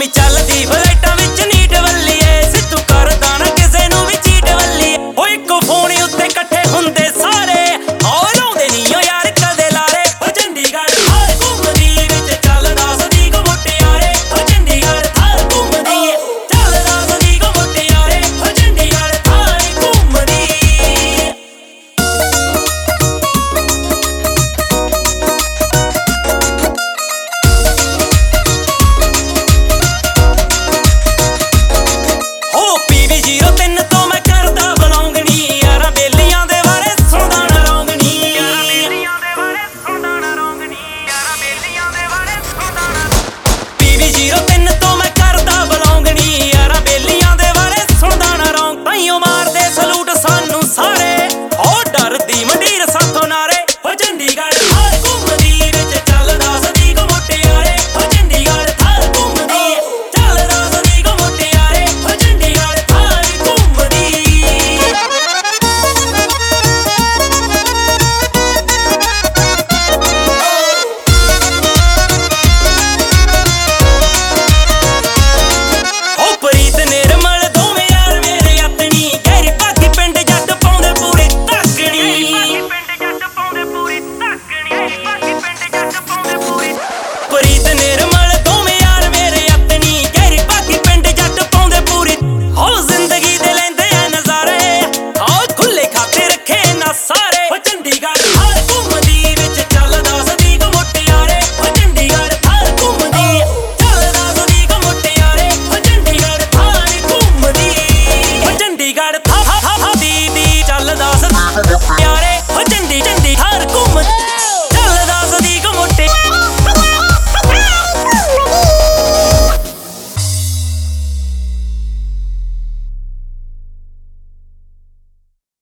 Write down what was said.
ਉਹ ਚੱਲਦੀ ਫਲੈਟਾਂ